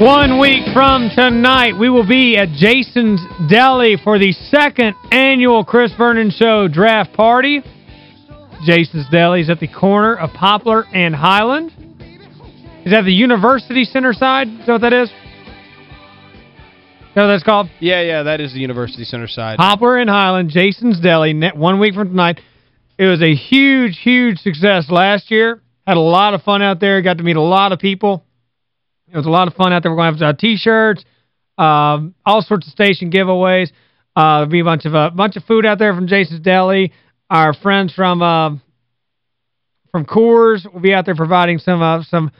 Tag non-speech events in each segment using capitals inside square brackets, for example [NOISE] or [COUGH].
One week from tonight, we will be at Jason's Deli for the second annual Chris Vernon Show draft party. Jason's Deli is at the corner of Poplar and Highland. Is that the University Center side? Is that what that is? Is that what that's called? Yeah, yeah, that is the University Center side. Poplar and Highland, Jason's Deli, one week from tonight. It was a huge, huge success last year. Had a lot of fun out there. Got to meet a lot of people. It was a lot of fun out there. We're going to have uh, T-shirts, um, all sorts of station giveaways. Uh, there'll be a bunch of uh, bunch of food out there from Jason's Deli. Our friends from uh, from Coors will be out there providing some uh, some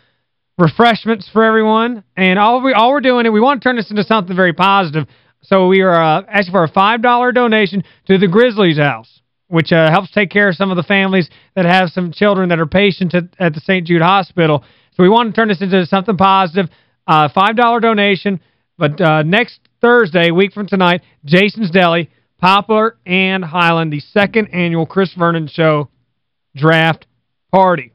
refreshments for everyone. And all we all we're doing, and we want to turn this into something very positive. So we are uh, asking for a $5 donation to the Grizzlies house, which uh, helps take care of some of the families that have some children that are patients at, at the St. Jude Hospital. So we want to turn this into something positive. Uh, $5 donation. But uh, next Thursday, week from tonight, Jason's Deli, Poplar and Highland, the second annual Chris Vernon Show draft party.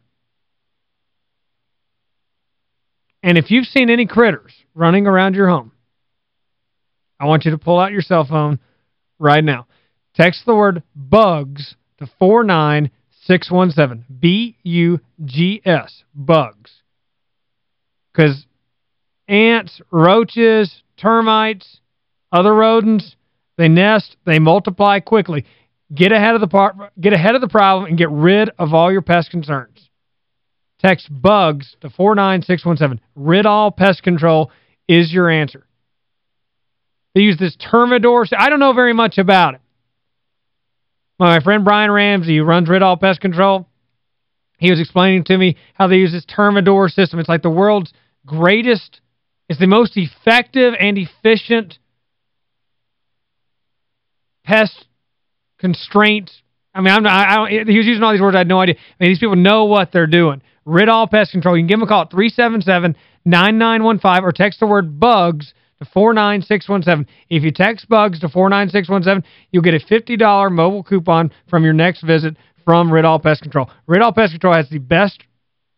And if you've seen any critters running around your home, I want you to pull out your cell phone right now. Text the word BUGS to 49617. B-U-G-S. Bugs. Because ants, roaches, termites, other rodents, they nest, they multiply quickly. Get ahead of the par get ahead of the problem and get rid of all your pest concerns. Text BUGS to 49617. Rid all pest control is your answer. They use this Termidor. I don't know very much about it. My friend Brian Ramsey, who runs Rid All Pest Control, he was explaining to me how they use this Termidor system. It's like the world's greatest, it's the most effective and efficient pest constraint. I mean, I'm, I, I he was using all these words. I had no idea. I mean, these people know what they're doing. Rid All Pest Control. You can give them a call at 377-9915 or text the word BUGS to 49617. If you text BUGS to 49617, you'll get a $50 mobile coupon from your next visit from Rid All Pest Control. Rid All Pest Control has the best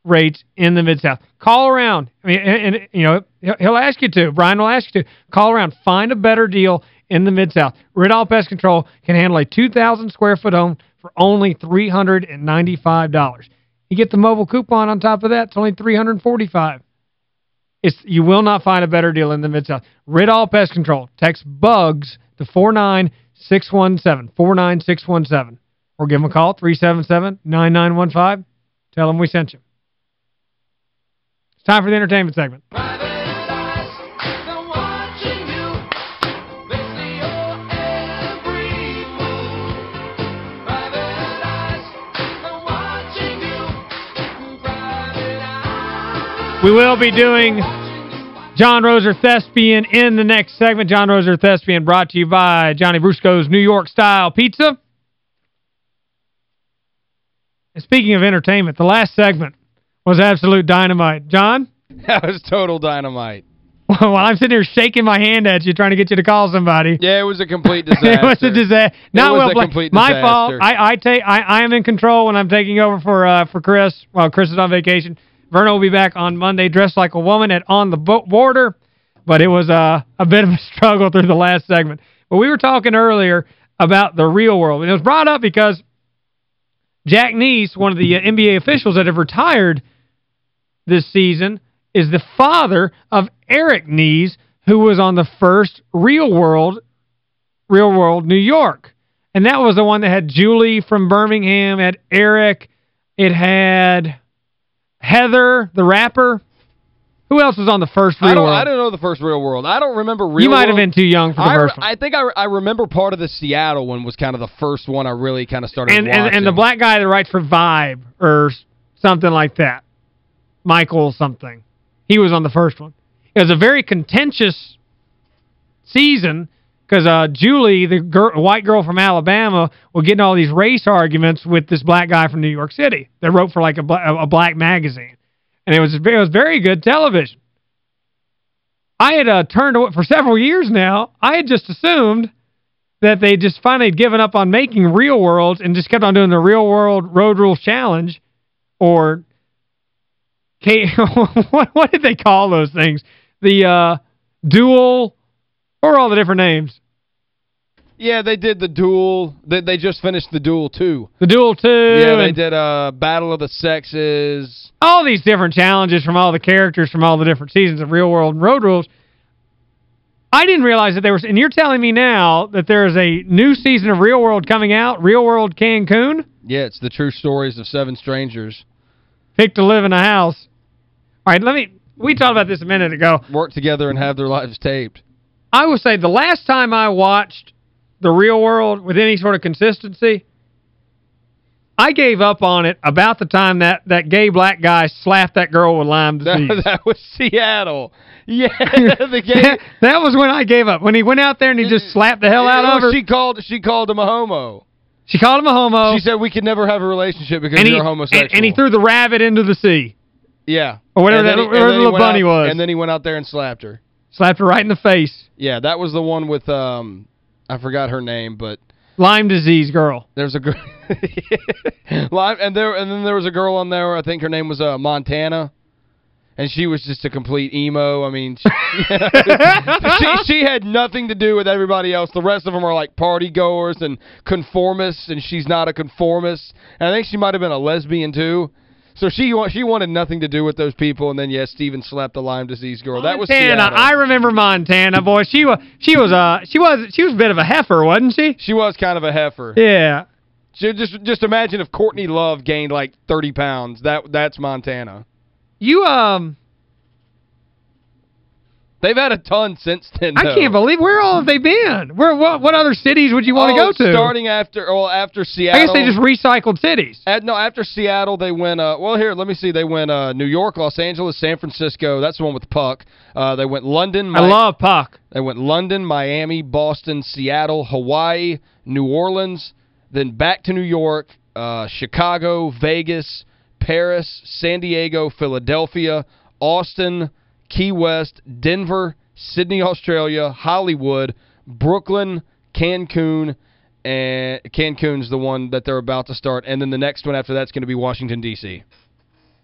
rates in the Mid-South. Call around. I mean, and, and, you know, he'll ask you to. Brian will ask you to. Call around. Find a better deal in the Mid-South. Rid All Pest Control can handle a 2,000 square foot home for only $395. You get the mobile coupon on top of that. It's only $345. It's you will not find a better deal in the Mid-South. Rid All Pest Control. Text BUGS to 49617. 49617. Or give them a call, 377-9915. Tell them we sent you. Time for the entertainment segment. We will be doing John Roser Thespian in the next segment. John Roser Thespian brought to you by Johnny Brusco's New York Style Pizza. And speaking of entertainment, the last segment was absolute dynamite. John? [LAUGHS] That was total dynamite. [LAUGHS] Well, I'm sitting here shaking my hand at you trying to get you to call somebody. [LAUGHS] Yeah, it was a complete disaster. it was a disaster. Not well played. My disaster. fault. I I take I I am in control when I'm taking over for uh for Chris. Well, Chris is on vacation. Verno will be back on Monday dressed like a woman at On the Bo Border. But it was uh, a bit of a struggle through the last segment. But we were talking earlier about the real world. And it was brought up because Jack Nies, one of the uh, NBA officials that have retired this season, is the father of Eric Nies, who was on the first Real World, Real World New York. And that was the one that had Julie from Birmingham, had Eric, it had Heather, the rapper. Who else was on the first Real I don't, World? I don't know the first Real World. I don't remember Real you might have been too young for the I, first one. I think I, I remember part of the Seattle one was kind of the first one I really kind of started and, watching. and and the black guy that writes for Vibe or something like that. Michael something. He was on the first one. It was a very contentious season because uh, Julie, the white girl from Alabama, was getting all these race arguments with this black guy from New York City that wrote for like a, bla a black magazine. And it was, it was very good television. I had uh, turned away, for several years now, I had just assumed that they just finally had given up on making real worlds and just kept on doing the real world road rules challenge or [LAUGHS] what, what did they call those things? The uh, dual or all the different names? Yeah, they did the duel. They, they just finished the duel, too. The duel 2. Yeah, they did uh, Battle of the Sexes. All these different challenges from all the characters from all the different seasons of Real World and Road Rules. I didn't realize that there was, and you're telling me now that there is a new season of Real World coming out, Real World Cancun? Yeah, it's the true stories of seven strangers. Pick to live in a house. All right, let me, we talked about this a minute ago. Work together and have their lives taped. I will say the last time I watched the real world with any sort of consistency, I gave up on it about the time that, that gay black guy slapped that girl with Lyme [LAUGHS] disease. That, [LAUGHS] that was Seattle. Yeah, [LAUGHS] the gay... that, that was when I gave up. When he went out there and he just slapped the hell out of her. She called, she called him a homo. She called him a homo. She said we could never have a relationship because and you're he, a homosexual. and, and he threw the rabbit into the sea. Yeah. Or whatever that- he- whatever and then the he little bunny out- was. And then he went out there and slapped her. Slapped her right in the face. Yeah, that was the one with, um, I forgot her name, but Lyme disease girl. there's a girl. Live, [LAUGHS] and there and then there was a girl on there, I think her name was uh, Montana. And she was just a complete emo. I mean, she, [LAUGHS] she, she had nothing to do with everybody else. The rest of them are like party goers and conformists, and she's not a conformist. And I think she might have been a lesbian, too. So she she wanted nothing to do with those people. And then, yes, Steven slapped the Lyme disease girl. That was Montana. I remember Montana, boy. She was she was a she was she was a bit of a heifer, wasn't she? She was kind of a heifer. Yeah. Ju- Just just imagine if Courtney Love gained like 30 pounds. That That's Montana. You um They've had a ton since then, I can't believe where all have they been? Where what what other cities would you want to Oh, go to? starting after, well, after Seattle. I guess they just recycled cities. At, no, after Seattle, they went, uh, well, here, let me see. They went uh, New York, Los Angeles, San Francisco. That's the one with Puck. Uh, they went London. I love Puck. They went London, Miami, Boston, Seattle, Hawaii, New Orleans, then back to New York, uh, Chicago, Vegas, Paris, San Diego, Philadelphia, Austin, Key West, Denver, Sydney, Australia, Hollywood, Brooklyn, Cancun, and Cancun's the one that they're about to start, and then the next one after that's going to be Washington, D.C.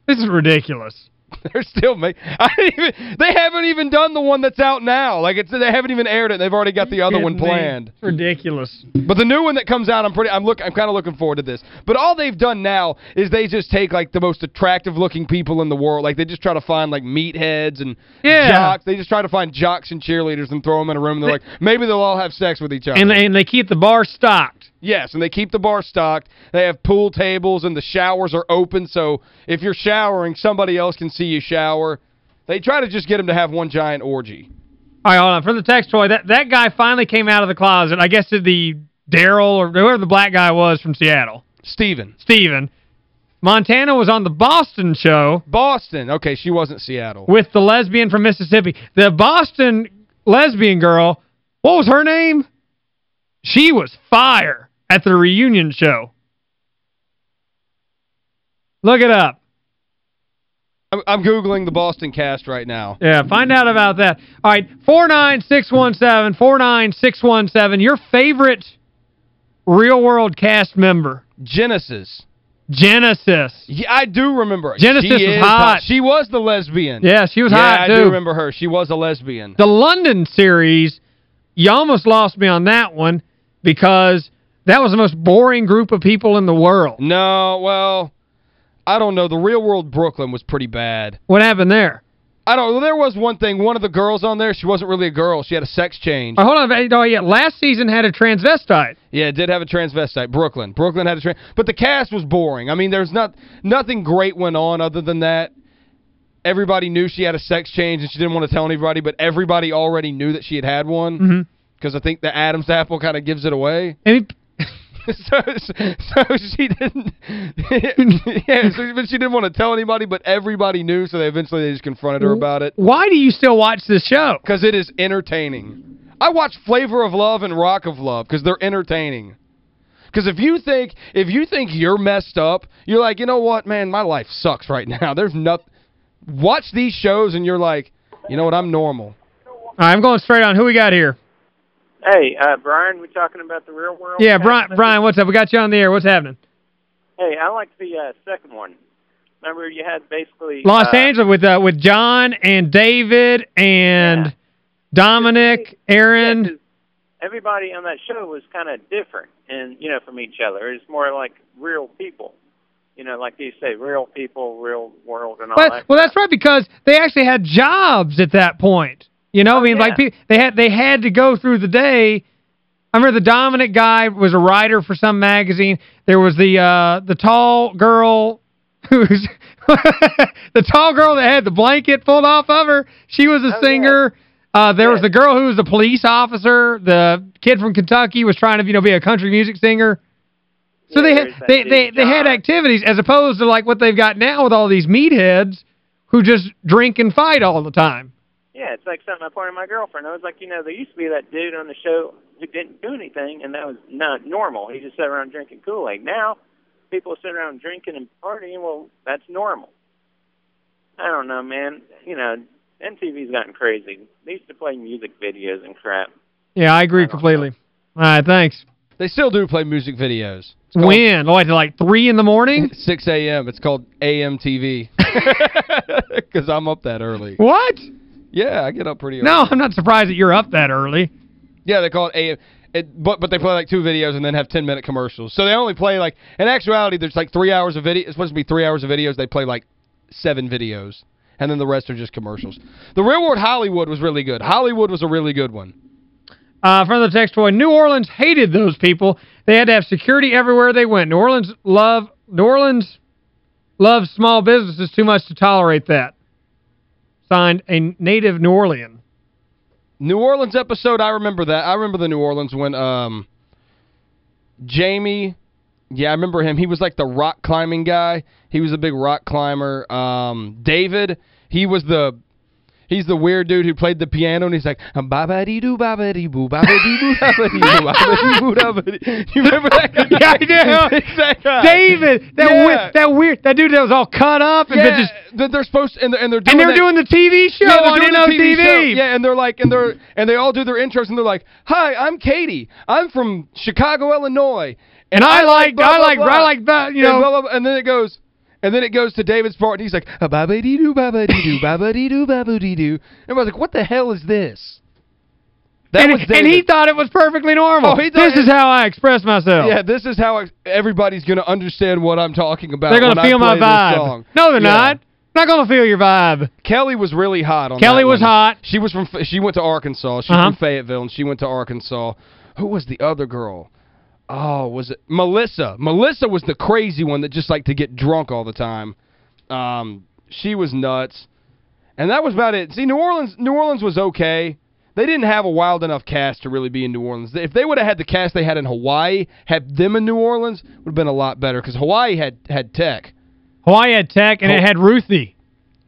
This is ridiculous. [LAUGHS] They're still make I didn't even they haven't even done the one that's out now. Like it's they haven't even aired it. They've already got the other one planned. Ridiculous. But the new one that comes out, I'm pretty I'm look I'm kind of looking forward to this. But all they've done now is they just take like the most attractive looking people in the world. Like they just try to find like meatheads and Yeah. jocks. They just try to find jocks and cheerleaders and throw them in a room and they're like maybe they'll all have sex with each other. And they, and they keep the bar stocked. Yes, and they keep the bar stocked. They have pool tables and the showers are open so if you're showering, somebody else can see you shower. They try to just get them to have one giant orgy. All right, hold on. For the text toy, that, that guy finally came out of the closet. I guess it the Daryl or whoever the black guy was from Seattle. Steven. Steven. Montana was on the Boston show Boston. Okay, she wasn't Seattle. with the lesbian from Mississippi. The Boston lesbian girl, what was her name? She was fire at the reunion show. Look it up. I'm, I'm Googling the Boston cast right now. Yeah, find out about that. All right, 49617, 49617, your favorite real-world cast member, Genesis. Genesis. Yeah, I do remember. Genesis she was is hot. She was the lesbian. Yeah, she was yeah, hot, I too. do remember her. She was a lesbian. The London series, you almost lost me on that one because that was the most boring group of people in the world. No, well, I don't know. The Real World Brooklyn was pretty bad. What happened there? I don't well, there was one thing. One of the girls on there, she wasn't really a girl. She had a sex change. Oh, hold on. Oh, yeah, last season had a transvestite. Yeah, it did have a transvestite. Brooklyn. Brooklyn had a trans But the cast was boring. I mean, there's not nothing great went on other than that. Everybody knew she had a sex change and she didn't want to tell anybody, but everybody already knew that she had had one. Mhm. Because I think the Adam's apple kind of gives it away. Any [LAUGHS] so, so she didn't [LAUGHS] yeah, so, but she didn't want to tell anybody, but everybody knew, so they eventually they just confronted her about it. Why do you still watch this show? Because it is entertaining. I watch Flavor of Love and Rock of Love because they're entertaining. Because if you think if you think you're messed up, you're like, you know what, man, my life sucks right [LAUGHS] now. There's nothing. Watch these shows and you're like, you know what, I'm normal. Right, I'm going straight on. Who we got here? Hey, uh, Brian, we talking about the real world? Yeah, Brian, Brian, what's up? We got you on the air. What's happening? Hey, I like the uh, second one. Remember, you had basically Los uh, Angeles with uh, with John and David and Yeah. Dominic, yeah, everybody on that show was kind of different, and you know, from each other. It's more like real people. You know, like you say, real people, real world, and all But, that. well, that's right, because they actually had jobs at that point. You know, I mean, Oh, yeah. like, they had they had to go through the day. I remember the dominant guy was a writer for some magazine. There was the uh, the tall girl [LAUGHS] who's [LAUGHS] the tall girl that had the blanket pulled off of her. She was a Oh, yeah. singer. Uh, there was Yeah. the girl who was a police officer. The kid from Kentucky was trying to, you know, be a country music singer. So Yeah, they had they they they had activities as opposed to like what they've got now with all these meatheads who just drink and fight all the time. Yeah, it's like something I pointed to my girlfriend. I was like, you know, there used to be that dude on the show who didn't do anything, and that was not normal. He just sat around drinking Kool-Aid. Now, people sit around drinking and partying. Well, that's normal. I don't know, man. You know, MTV's gotten crazy. They used to play music videos and crap. Yeah, I agree I don't completely. All right, thanks. They still do play music videos. Called When? Like, like 3 in the morning? [LAUGHS] 6 a.m. It's called AM TV. Because [LAUGHS] [LAUGHS] I'm up that early. what? Yeah, I get up pretty early. No, I'm not surprised that you're up that early. Yeah, they call it AM. It, but but they play like two videos and then have 10-minute commercials. So they only play like, in actuality, there's like three hours of video. It's supposed to be three hours of videos. They play like seven videos. And then the rest are just commercials. The Real World Hollywood was really good. Hollywood was a really good one. Uh, from the text boy, New Orleans hated those people. They had to have security everywhere they went. New Orleans love New Orleans loves small businesses too much to tolerate that. Signed, a native New Orleans. New Orleans episode, I remember that. I remember the New Orleans when um Jamie, yeah, I remember him. He was like the rock climbing guy. He was a big rock climber. Um David, he was the He's the weird dude who played the piano, and he's like, um, ba ba dee doo ba ba dee boo ba [LAUGHS] ba dee boo ba ba dee boo ba ba dee boo [LAUGHS] da ba dee. You remember that guy? Yeah, I do. [LAUGHS] David, that Yeah. weird, that weird, that dude that was all cut up and Yeah, just they're supposed to, and they're, and they're doing and they were that- doing the TV show yeah, they're on doing the TV show. Yeah, and they're like, and they're and they all do their intros, and they're like, "Hi, I'm Katie. I'm from Chicago, Illinois, And I like, blah, I blah, like, blah." I like, that, you And know. blah, blah, blah, and then it goes, and then it goes to David's part, and he's like, "A ba ba dee doo, ba [LAUGHS] ba dee doo, ba ba dee doo, ba ba dee doo." Everybody's like, "What the hell is this?" That and, was and he David. thought it was perfectly normal. Oh, he thought this is how I express myself. Yeah, this is how I, everybody's going to understand what I'm talking about. They're going to feel my vibe. No, they're Yeah. not. Not going to feel your vibe. Kelly was really hot on Kelly was one. hot. She was from she went to Arkansas. She's Uh-huh. from Fayetteville and she went to Arkansas. Who was the other girl? Oh, was it Melissa? Melissa was the crazy one that just liked to get drunk all the time. Um she was nuts. And that was about it. See, New Orleans New Orleans was okay. They didn't have a wild enough cast to really be in New Orleans. If they would have had the cast they had in Hawaii, had them in New Orleans, would have been a lot better because Hawaii had had Teck. Hawaii had Teck, and it Oh. had Ruthie.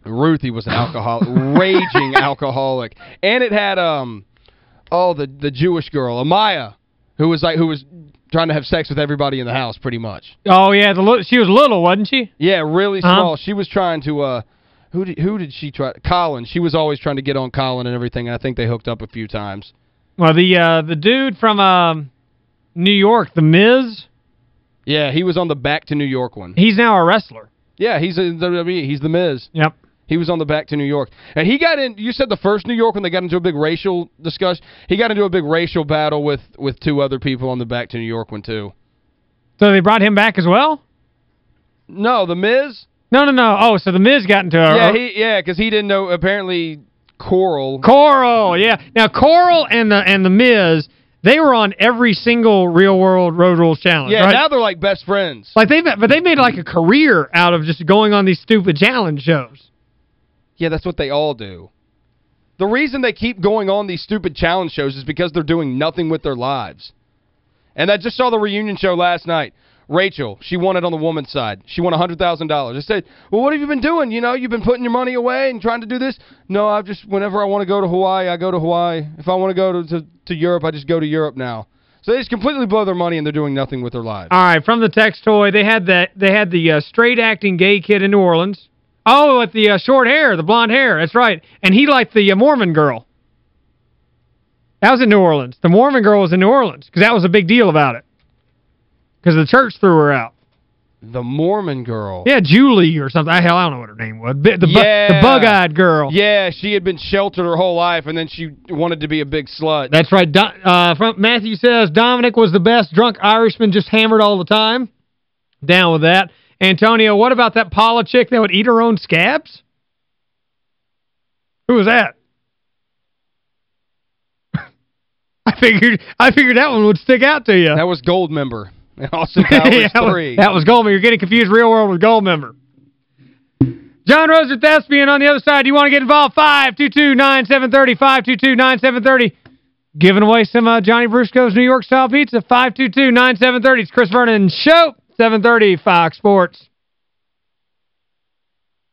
Ruthie was an alcoholic, [LAUGHS] raging alcoholic. And it had um oh the the Jewish girl, Amaya, who was like who was trying to have sex with everybody in the house pretty much. Oh, yeah, the she was little, wasn't she? Yeah, really Uh-huh. small. She was trying to uh who did who did she try Colin. She was always trying to get on Colin and everything, and I think they hooked up a few times. Well, the uh, the dude from um, New York, The Miz, Yeah, he was on the Back to New York one. he's now a wrestler. Yeah, he's in WWE. He's the Miz. Yep. He was on the Back to New York. And he got in, you said the first New York when they got into a big racial discussion. He got into a big racial battle with, with two other people on the Back to New York one, too. So they brought him back as well? No, the Miz? No, no, no. Oh, so The Miz got into a... yeah, he yeah, because he didn't know, apparently, Coral. Coral, yeah. Now, Coral and the and the Miz, they were on every single Real World Road Rules challenge, yeah, right? now they're like best friends. like they've but they made like a career out of just going on these stupid challenge shows. Yeah, that's what they all do. The reason they keep going on these stupid challenge shows is because they're doing nothing with their lives. And I just saw the reunion show last night. Rachel, she won it on the woman's side. She won $100,000. I said, well, what have you been doing? You know, you've been putting your money away and trying to do this. No, I've just, whenever I want to go to Hawaii, I go to Hawaii. If I want to go to, to, to Europe, I just go to Europe now. So they just completely blow their money and they're doing nothing with their lives. All right, from the text toy, they had that they had the uh, straight acting gay kid in New Orleans. Oh, with the uh, short hair, the blonde hair. That's right. And he liked the uh, Mormon girl. That was in New Orleans. The Mormon girl was in New Orleans because that was a big deal about it. Because the church threw her out. The Mormon girl. Yeah, Julie or something. Hell, I don't know what her name was. The, the, bu- Yeah. the bug-eyed girl. Yeah, she had been sheltered her whole life, and then she wanted to be a big slut. That's right. Do uh, from Matthew says, Dominic was the best drunk Irishman, just hammered all the time. Down with that. Antonio, what about that Paula chick that would eat her own scabs? Who was that? [LAUGHS] I figured I figured that one would stick out to you. That was Goldmember. Austin Powers [LAUGHS] Yeah, that was- 3. That was Goldmember. You're getting confused real world with Goldmember. John Roser Thespian on the other side. You want to get involved? 522-9730, 522-9730. Giving away some uh, Johnny Brusco's New York-style pizza. 522-9730. It's Chris Vernon Show, 730 Fox Sports.